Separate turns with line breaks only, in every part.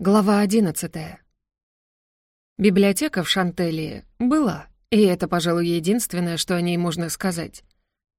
Глава одиннадцатая. Библиотека в Шантелии была, и это, пожалуй, единственное, что о ней можно сказать.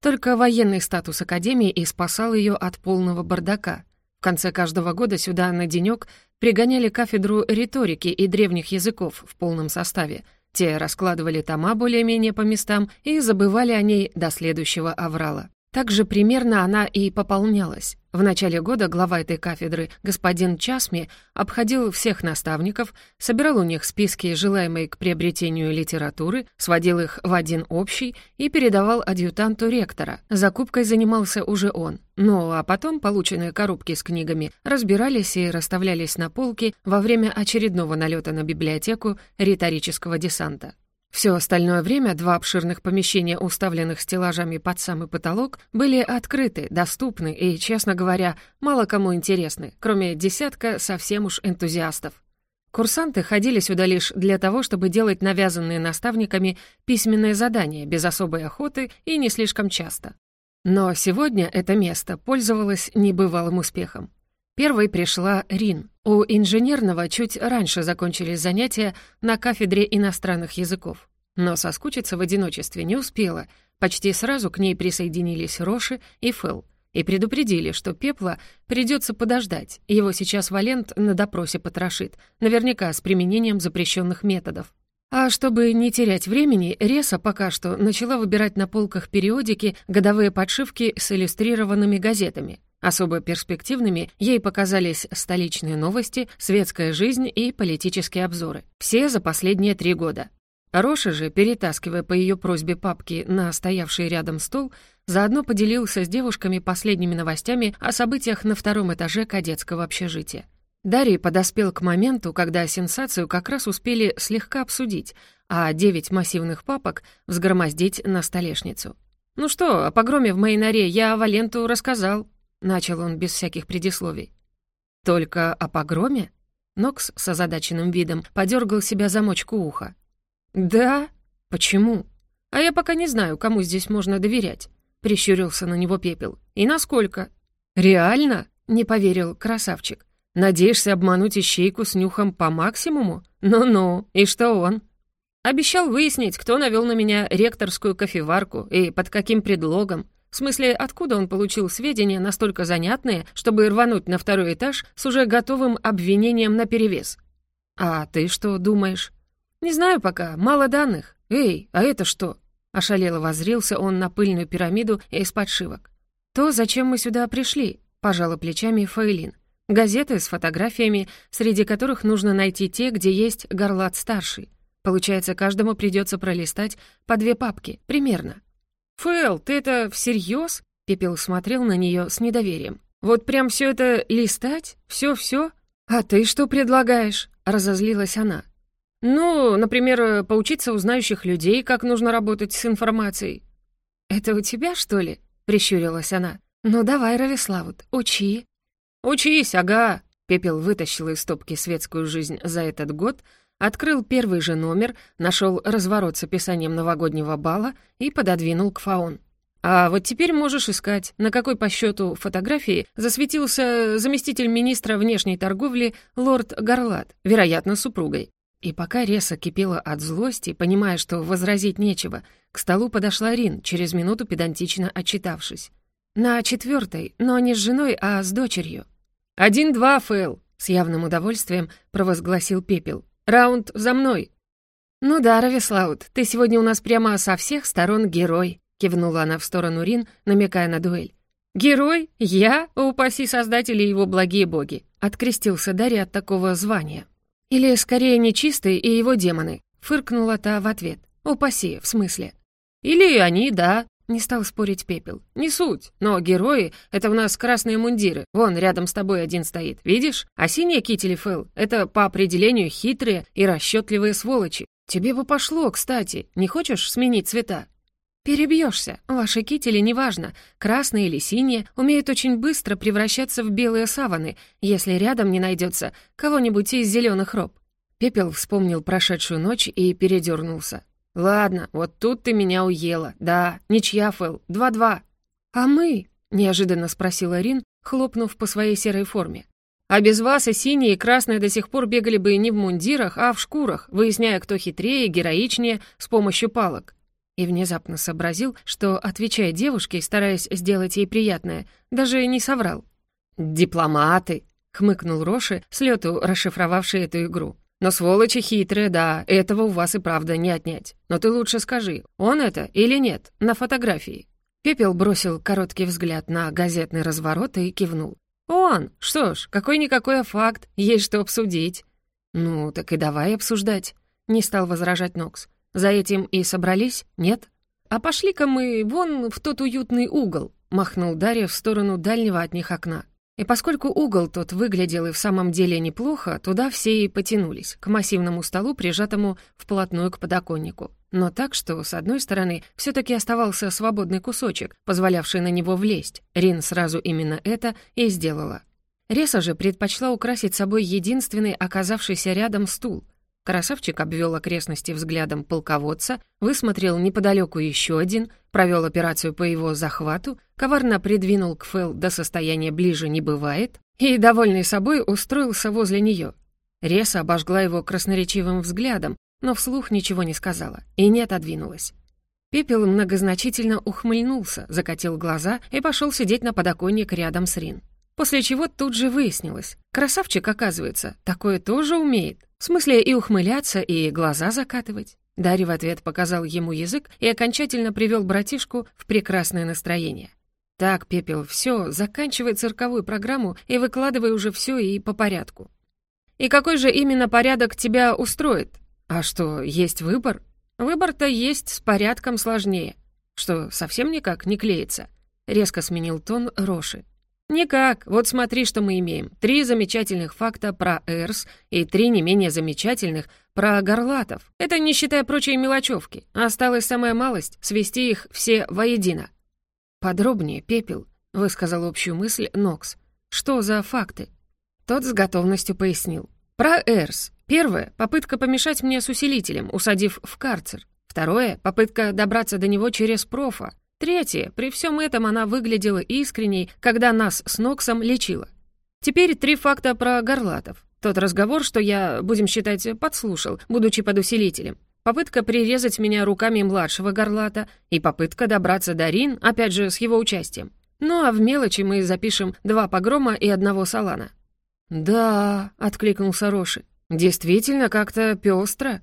Только военный статус Академии и спасал ее от полного бардака. В конце каждого года сюда на денёк пригоняли кафедру риторики и древних языков в полном составе. Те раскладывали тома более-менее по местам и забывали о ней до следующего аврала. Также примерно она и пополнялась. В начале года глава этой кафедры, господин Часми, обходил всех наставников, собирал у них списки желаемой к приобретению литературы, сводил их в один общий и передавал адъютанту ректора. Закупкой занимался уже он. Ну а потом полученные коробки с книгами разбирались и расставлялись на полке во время очередного налета на библиотеку риторического десанта. Все остальное время два обширных помещения, уставленных стеллажами под самый потолок, были открыты, доступны и, честно говоря, мало кому интересны, кроме десятка совсем уж энтузиастов. Курсанты ходили сюда лишь для того, чтобы делать навязанные наставниками письменные задания без особой охоты и не слишком часто. Но сегодня это место пользовалось небывалым успехом. Первой пришла Рин. У инженерного чуть раньше закончились занятия на кафедре иностранных языков. Но соскучиться в одиночестве не успела. Почти сразу к ней присоединились Роши и Фэл и предупредили, что Пепла придется подождать. Его сейчас Валент на допросе потрошит, наверняка с применением запрещенных методов. А чтобы не терять времени, Реса пока что начала выбирать на полках периодики годовые подшивки с иллюстрированными газетами. Особо перспективными ей показались столичные новости, светская жизнь и политические обзоры. Все за последние три года. Роша же, перетаскивая по ее просьбе папки на стоявший рядом стол, заодно поделился с девушками последними новостями о событиях на втором этаже кадетского общежития. Дарий подоспел к моменту, когда сенсацию как раз успели слегка обсудить, а девять массивных папок взгромоздить на столешницу. «Ну что, о погроме в моей норе я Валенту рассказал», — начал он без всяких предисловий. «Только о погроме?» Нокс с озадаченным видом подергал себя замочку уха. «Да? Почему? А я пока не знаю, кому здесь можно доверять», — прищурился на него пепел. «И насколько?» «Реально?» — не поверил красавчик. «Надеешься обмануть ищейку с нюхом по максимуму? Ну-ну, и что он?» «Обещал выяснить, кто навел на меня ректорскую кофеварку и под каким предлогом. В смысле, откуда он получил сведения настолько занятные, чтобы рвануть на второй этаж с уже готовым обвинением наперевес? А ты что думаешь? Не знаю пока, мало данных. Эй, а это что? Ошалело возрился он на пыльную пирамиду из подшивок. То, зачем мы сюда пришли, пожала плечами Фаэлин. Газеты с фотографиями, среди которых нужно найти те, где есть Горлат-старший. Получается, каждому придется пролистать по две папки, примерно. «Фэл, ты это всерьез?» Пепел смотрел на нее с недоверием. «Вот прям все это листать? Все-все? А ты что предлагаешь?» Разозлилась она. «Ну, например, поучиться у знающих людей, как нужно работать с информацией». «Это у тебя, что ли?» — прищурилась она. «Ну давай, Равиславут, учи». «Учись, ага!» Пепел вытащил из стопки светскую жизнь за этот год, Открыл первый же номер, нашел разворот с описанием новогоднего бала и пододвинул к Фаон. «А вот теперь можешь искать, на какой по счету фотографии засветился заместитель министра внешней торговли лорд Гарлат, вероятно, супругой». И пока Реса кипела от злости, понимая, что возразить нечего, к столу подошла Рин, через минуту педантично отчитавшись. На четвертой, но не с женой, а с дочерью. «Один-два, Фэл!» — с явным удовольствием провозгласил Пепел. Раунд за мной!» «Ну да, Равислаут, ты сегодня у нас прямо со всех сторон герой», — кивнула она в сторону Рин, намекая на дуэль. «Герой? Я? Упаси создатели его благие боги!» — открестился Дарья от такого звания. «Или, скорее, нечистый и его демоны», — фыркнула та в ответ. «Упаси, в смысле». «Или они, да», не стал спорить Пепел. «Не суть. Но герои — это у нас красные мундиры. Вон, рядом с тобой один стоит. Видишь? А синие кители Фэл — это по определению хитрые и расчетливые сволочи. Тебе бы пошло, кстати. Не хочешь сменить цвета?» «Перебьешься. Ваши кители, неважно, красные или синие, умеют очень быстро превращаться в белые саваны, если рядом не найдется кого-нибудь из зеленых роб». Пепел вспомнил прошедшую ночь и передернулся. «Ладно, вот тут ты меня уела. Да, ничья, Фэл, два-два». «А мы?» — неожиданно спросила Рин, хлопнув по своей серой форме. А без вас и синие, и красные до сих пор бегали бы не в мундирах, а в шкурах, выясняя, кто хитрее и героичнее с помощью палок. И внезапно сообразил, что, отвечая девушке, стараясь сделать ей приятное, даже не соврал. «Дипломаты!» — хмыкнул Роши, с лету расшифровавший эту игру. «Но сволочи хитрые, да, этого у вас и правда не отнять. Но ты лучше скажи, он это или нет, на фотографии?» Пепел бросил короткий взгляд на газетный разворот и кивнул. «Он! Что ж, какой-никакой факт, есть что обсудить». «Ну, так и давай обсуждать», — не стал возражать Нокс. «За этим и собрались, нет?» «А пошли-ка мы вон в тот уютный угол», — махнул Дарья в сторону дальнего от них окна. И поскольку угол тот выглядел и в самом деле неплохо, туда все и потянулись, к массивному столу, прижатому вплотную к подоконнику. Но так, что, с одной стороны, все таки оставался свободный кусочек, позволявший на него влезть. Рин сразу именно это и сделала. Реса же предпочла украсить собой единственный оказавшийся рядом стул. Красавчик обвел окрестности взглядом полководца, высмотрел неподалеку еще один, провел операцию по его захвату, коварно придвинул к Фэл до состояния ближе не бывает и, довольный собой, устроился возле нее. Реса обожгла его красноречивым взглядом, но вслух ничего не сказала и не отодвинулась. Пепел многозначительно ухмыльнулся, закатил глаза и пошел сидеть на подоконник рядом с Рин. После чего тут же выяснилось. Красавчик, оказывается, такое тоже умеет. В смысле и ухмыляться, и глаза закатывать. Дарья в ответ показал ему язык и окончательно привел братишку в прекрасное настроение. «Так, Пепел, все, заканчивай цирковую программу и выкладывай уже все и по порядку». «И какой же именно порядок тебя устроит?» «А что, есть выбор?» «Выбор-то есть, с порядком сложнее». «Что, совсем никак не клеится?» Резко сменил тон Роши. «Никак. Вот смотри, что мы имеем. Три замечательных факта про Эрс и три не менее замечательных про горлатов. Это не считая прочей мелочевки. Осталась самая малость — свести их все воедино». «Подробнее, Пепел», — высказал общую мысль Нокс. «Что за факты?» Тот с готовностью пояснил. «Про Эрс. Первое — попытка помешать мне с усилителем, усадив в карцер. Второе — попытка добраться до него через профа. Третье — при всем этом она выглядела искренней, когда нас с Ноксом лечила. Теперь три факта про горлатов. Тот разговор, что я, будем считать, подслушал, будучи под усилителем. Попытка прирезать меня руками младшего горлата и попытка добраться до Рин, опять же, с его участием. Ну а в мелочи мы запишем два погрома и одного салана. «Да», — откликнулся Роши, «Действительно, как-то пестро.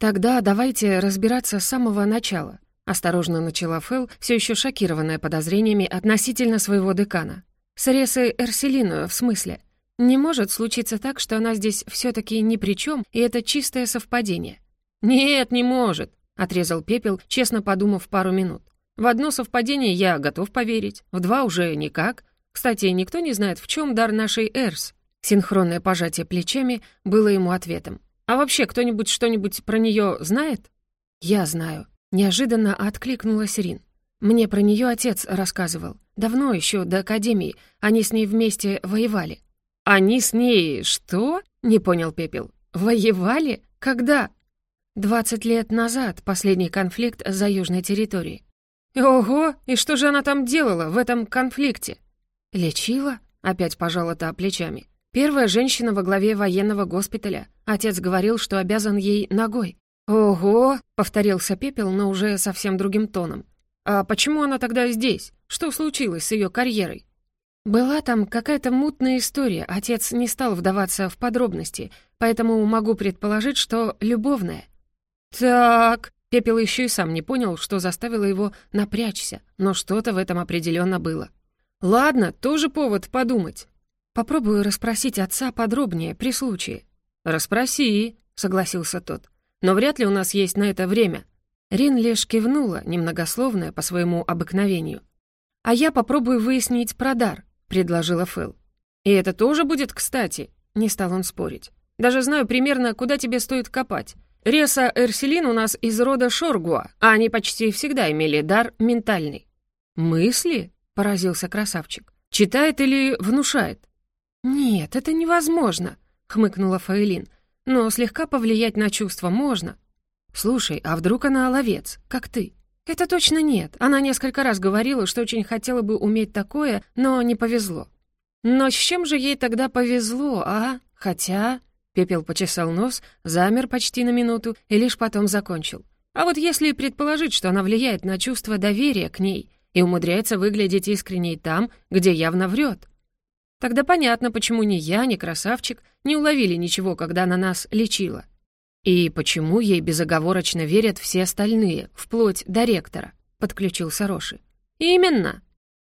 Тогда давайте разбираться с самого начала. Осторожно начала Фэл, все еще шокированная подозрениями относительно своего декана. С Ресой Эрселину, в смысле. Не может случиться так, что она здесь все таки ни при чем, и это чистое совпадение. «Нет, не может», — отрезал Пепел, честно подумав пару минут. «В одно совпадение я готов поверить, в два уже никак. Кстати, никто не знает, в чем дар нашей Эрс. Синхронное пожатие плечами было ему ответом. «А вообще кто-нибудь что-нибудь про нее знает?» «Я знаю». Неожиданно откликнулась Рин. «Мне про нее отец рассказывал. Давно еще до Академии. Они с ней вместе воевали». «Они с ней что?» — не понял Пепел. «Воевали? Когда?» «Двадцать лет назад последний конфликт за южной территорией». «Ого! И что же она там делала в этом конфликте?» «Лечила?» — опять пожала та плечами. Первая женщина во главе военного госпиталя. Отец говорил, что обязан ей ногой. «Ого!» — повторился Пепел, но уже совсем другим тоном. «А почему она тогда здесь? Что случилось с ее карьерой?» «Была там какая-то мутная история, отец не стал вдаваться в подробности, поэтому могу предположить, что любовная». «Так...» — Пепел еще и сам не понял, что заставило его напрячься, но что-то в этом определенно было. «Ладно, тоже повод подумать. Попробую расспросить отца подробнее при случае». «Расспроси», — согласился тот. «Но вряд ли у нас есть на это время». Рин лишь кивнула, немногословная по своему обыкновению. «А я попробую выяснить про дар», — предложила Фэл. «И это тоже будет кстати», — не стал он спорить. «Даже знаю примерно, куда тебе стоит копать. Реса Эрселин у нас из рода Шоргуа, а они почти всегда имели дар ментальный». «Мысли?» — поразился красавчик. «Читает или внушает?» «Нет, это невозможно», — хмыкнула Фаэлин. «Но слегка повлиять на чувства можно». «Слушай, а вдруг она ловец, как ты?» «Это точно нет. Она несколько раз говорила, что очень хотела бы уметь такое, но не повезло». Но с чем же ей тогда повезло, а? Хотя... Пепел почесал нос, замер почти на минуту и лишь потом закончил. А вот если предположить, что она влияет на чувство доверия к ней и умудряется выглядеть искренней там, где явно врет, тогда понятно, почему ни я, ни красавчик не уловили ничего, когда она нас лечила. И почему ей безоговорочно верят все остальные, вплоть до ректора, подключился Роши. Именно.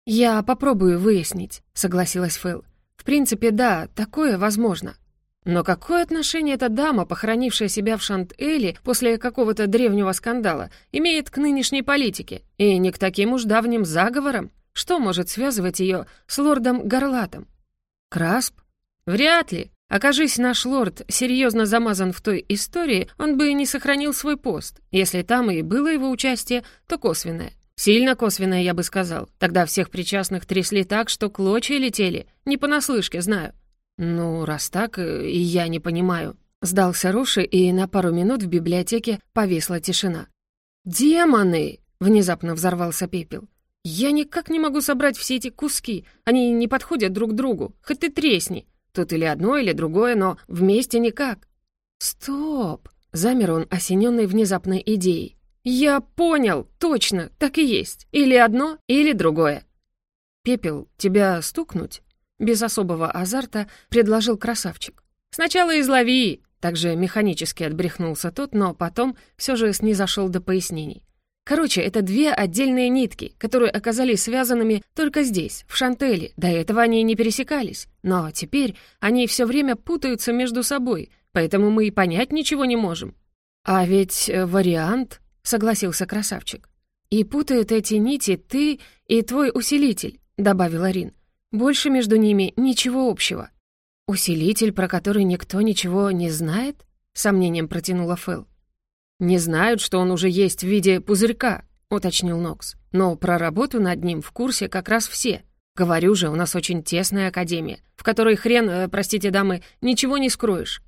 Я попробую выяснить, согласилась Фэл. В принципе, да, такое возможно. Но какое отношение эта дама, похоронившая себя в Шант-Эле после какого-то древнего скандала, имеет к нынешней политике? И не к таким уж давним заговорам? Что может связывать ее с лордом Горлатом? Красп? Вряд ли. Окажись наш лорд серьезно замазан в той истории, он бы не сохранил свой пост. Если там и было его участие, то косвенное. Сильно косвенное, я бы сказал. Тогда всех причастных трясли так, что клочья летели. Не понаслышке, знаю. «Ну, раз так, э, и я не понимаю». Сдался Руши, и на пару минут в библиотеке повисла тишина. «Демоны!» — внезапно взорвался пепел. «Я никак не могу собрать все эти куски. Они не подходят друг другу. Хоть ты тресни. Тут или одно, или другое, но вместе никак». «Стоп!» — замер он, осененный внезапной идеей. «Я понял! Точно! Так и есть! Или одно, или другое!» «Пепел, тебя стукнуть?» Без особого азарта предложил красавчик. «Сначала излови!» Также механически отбрехнулся тот, но потом все же снизошел до пояснений. Короче, это две отдельные нитки, которые оказались связанными только здесь, в Шантеле. До этого они не пересекались. Но теперь они все время путаются между собой, поэтому мы и понять ничего не можем. «А ведь э, вариант», — согласился красавчик. «И путают эти нити ты и твой усилитель», — добавила Рин. Больше между ними ничего общего. «Усилитель, про который никто ничего не знает?» — сомнением протянула Фэл. «Не знают, что он уже есть в виде пузырька», — уточнил Нокс. «Но про работу над ним в курсе как раз все. Говорю же, у нас очень тесная академия, в которой хрен, э, простите, дамы, ничего не скроешь».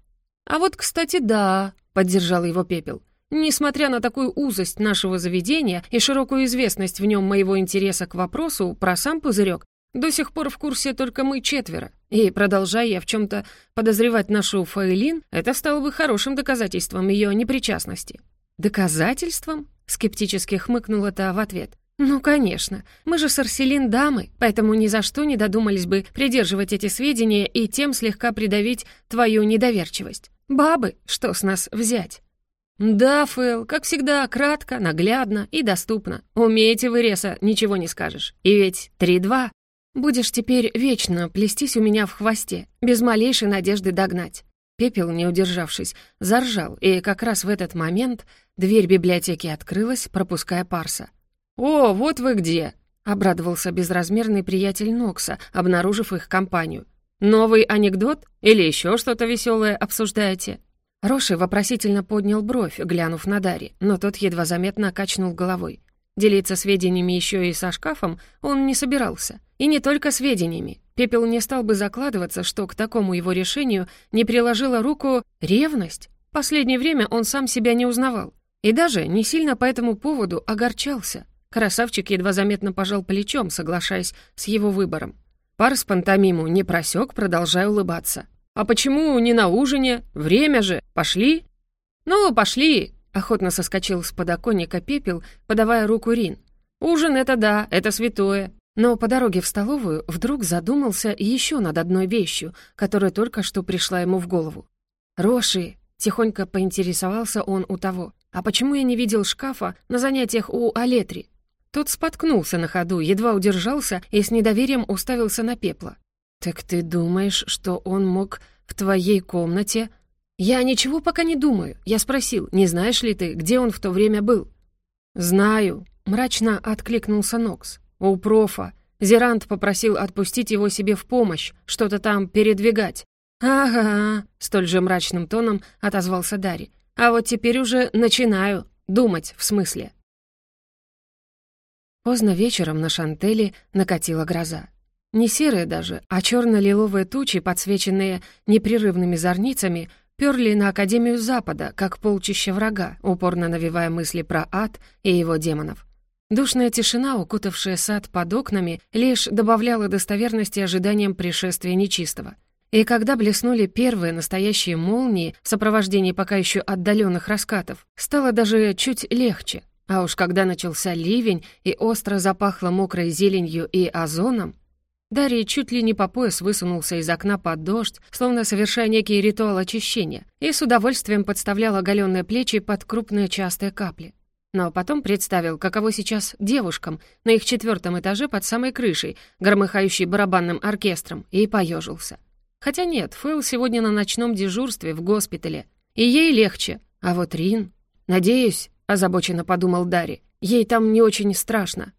«А вот, кстати, да», — поддержал его Пепел. Несмотря на такую узость нашего заведения и широкую известность в нем моего интереса к вопросу про сам пузырек, до сих пор в курсе только мы четверо, и, продолжая я в чем-то подозревать нашу Фаэлин, это стало бы хорошим доказательством ее непричастности. «Доказательством?» — скептически хмыкнула та в ответ. «Ну, конечно. Мы же с Арселин дамы, поэтому ни за что не додумались бы придерживать эти сведения и тем слегка придавить твою недоверчивость. Бабы, что с нас взять?» «Да, Фэл, как всегда, кратко, наглядно и доступно. Умеете вы, Реса, ничего не скажешь. И ведь три-два Будешь теперь вечно плестись у меня в хвосте, без малейшей надежды догнать». Пепел, не удержавшись, заржал, и как раз в этот момент дверь библиотеки открылась, пропуская Парса. «О, вот вы где!» — обрадовался безразмерный приятель Нокса, обнаружив их компанию. «Новый анекдот? Или еще что-то веселое обсуждаете?» Роши вопросительно поднял бровь, глянув на Дари, но тот едва заметно качнул головой. Делиться сведениями еще и со шкафом он не собирался. И не только сведениями. Пепел не стал бы закладываться, что к такому его решению не приложила руку ревность. Последнее время он сам себя не узнавал. И даже не сильно по этому поводу огорчался. Красавчик едва заметно пожал плечом, соглашаясь с его выбором. Пар с пантомиму не просек, продолжая улыбаться. «А почему не на ужине? Время же. Пошли?» «Ну, пошли!» Охотно соскочил с подоконника пепел, подавая руку Рин. «Ужин — это да, это святое». Но по дороге в столовую вдруг задумался еще над одной вещью, которая только что пришла ему в голову. «Роши!» — тихонько поинтересовался он у того. «А почему я не видел шкафа на занятиях у Алетри?» Тот споткнулся на ходу, едва удержался и с недоверием уставился на пепла. «Так ты думаешь, что он мог в твоей комнате...» «Я ничего пока не думаю. Я спросил, не знаешь ли ты, где он в то время был?» «Знаю», — мрачно откликнулся Нокс. «У профа. Зерант попросил отпустить его себе в помощь, что-то там передвигать». «Ага», — столь же мрачным тоном отозвался Дарри. «А вот теперь уже начинаю. Думать, в смысле». Поздно вечером на Шантеле накатила гроза. Не серая даже, а черно-лиловые тучи, подсвеченные непрерывными зорницами, перли на Академию Запада, как полчища врага, упорно навевая мысли про ад и его демонов. Душная тишина, укутавшая сад под окнами, лишь добавляла достоверности ожиданиям пришествия нечистого. И когда блеснули первые настоящие молнии в сопровождении пока еще отдаленных раскатов, стало даже чуть легче. А уж когда начался ливень и остро запахло мокрой зеленью и озоном, Дарья чуть ли не по пояс высунулся из окна под дождь, словно совершая некий ритуал очищения, и с удовольствием подставлял оголенные плечи под крупные частые капли. Но потом представил, каково сейчас девушкам на их четвертом этаже под самой крышей, громыхающей барабанным оркестром, и поежился. Хотя нет, Фэл сегодня на ночном дежурстве в госпитале. И ей легче. А вот Рин... Надеюсь, озабоченно подумал Дарри, ей там не очень страшно.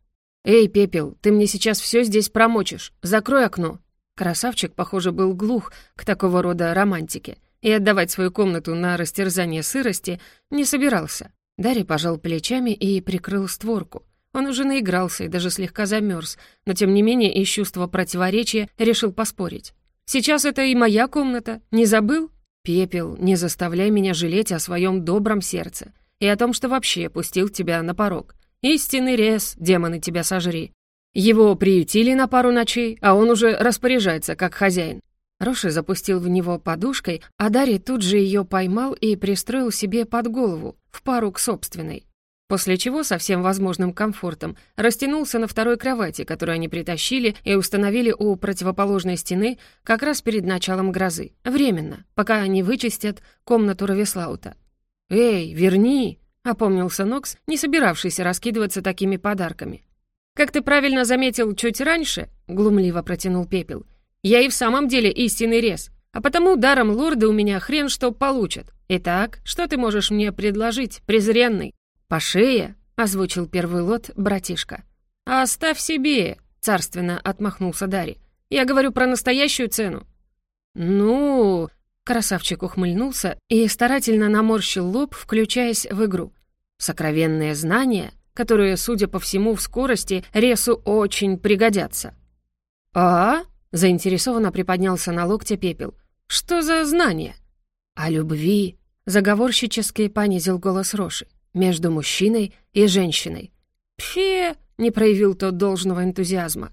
«Эй, Пепел, ты мне сейчас все здесь промочишь. Закрой окно». Красавчик, похоже, был глух к такого рода романтике и отдавать свою комнату на растерзание сырости не собирался. Дарри пожал плечами и прикрыл створку. Он уже наигрался и даже слегка замерз, но тем не менее из чувства противоречия решил поспорить. Сейчас это и моя комната. Не забыл? Пепел, не заставляй меня жалеть о своем добром сердце и о том, что вообще пустил тебя на порог. Истинный рез, демоны тебя сожри. Его приютили на пару ночей, а он уже распоряжается как хозяин. Роши запустил в него подушкой, а Дарья тут же ее поймал и пристроил себе под голову, в пару к собственной после чего со всем возможным комфортом растянулся на второй кровати, которую они притащили и установили у противоположной стены как раз перед началом грозы. Временно, пока они вычистят комнату Равислаута. «Эй, верни!» — опомнился Нокс, не собиравшийся раскидываться такими подарками. «Как ты правильно заметил чуть раньше», — глумливо протянул Пепел, «я и в самом деле истинный рез, а потому даром лорды у меня хрен что получат. Итак, что ты можешь мне предложить, презренный?» «По шее?» — озвучил первый лот братишка. «Оставь себе!» — царственно отмахнулся Дарий. «Я говорю про настоящую цену». «Ну...» — красавчик ухмыльнулся и старательно наморщил лоб, включаясь в игру. «Сокровенные знания, которые, судя по всему, в скорости Ресу очень пригодятся». «А?» — заинтересованно приподнялся на локте пепел. «Что за знания?» «О любви», — заговорщически понизил голос Роши между мужчиной и женщиной. «Пфе!» — не проявил тот должного энтузиазма.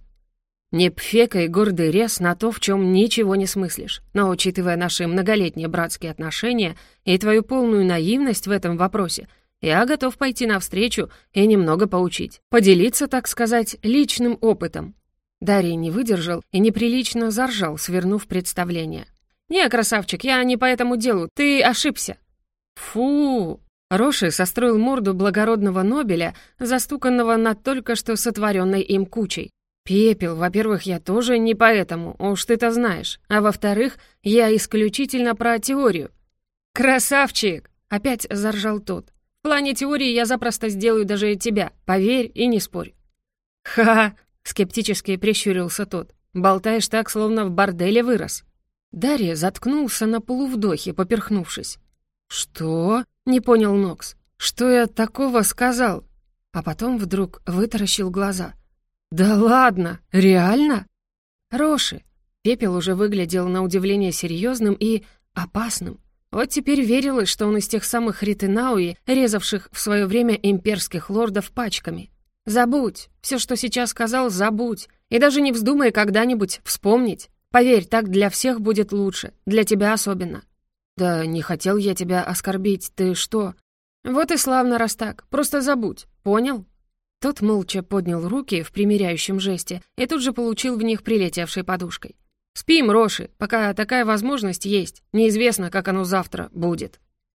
«Не пфекай гордый рез на то, в чем ничего не смыслишь. Но, учитывая наши многолетние братские отношения и твою полную наивность в этом вопросе, я готов пойти навстречу и немного поучить. Поделиться, так сказать, личным опытом». Дарий не выдержал и неприлично заржал, свернув представление. «Не, красавчик, я не по этому делу, ты ошибся». «Фу!» Роши состроил морду благородного Нобеля, застуканного над только что сотворенной им кучей. «Пепел, во-первых, я тоже не поэтому, уж ты-то знаешь. А во-вторых, я исключительно про теорию». «Красавчик!» — опять заржал тот. «В плане теории я запросто сделаю даже тебя, поверь и не спорь». «Ха-ха!» — скептически прищурился тот. «Болтаешь так, словно в борделе вырос». Дарья заткнулся на полувдохе, поперхнувшись. «Что?» — не понял Нокс. «Что я такого сказал?» А потом вдруг вытаращил глаза. «Да ладно! Реально?» «Роши!» Пепел уже выглядел на удивление серьезным и опасным. Вот теперь верилось, что он из тех самых Ритенауи, резавших в свое время имперских лордов пачками. «Забудь! Все, что сейчас сказал, забудь! И даже не вздумай когда-нибудь вспомнить! Поверь, так для всех будет лучше, для тебя особенно. «Да не хотел я тебя оскорбить, ты что?» «Вот и славно, раз так, просто забудь, понял?» Тот молча поднял руки в примиряющем жесте и тут же получил в них прилетевшей подушкой. «Спим, Роши, пока такая возможность есть. Неизвестно, как оно завтра будет».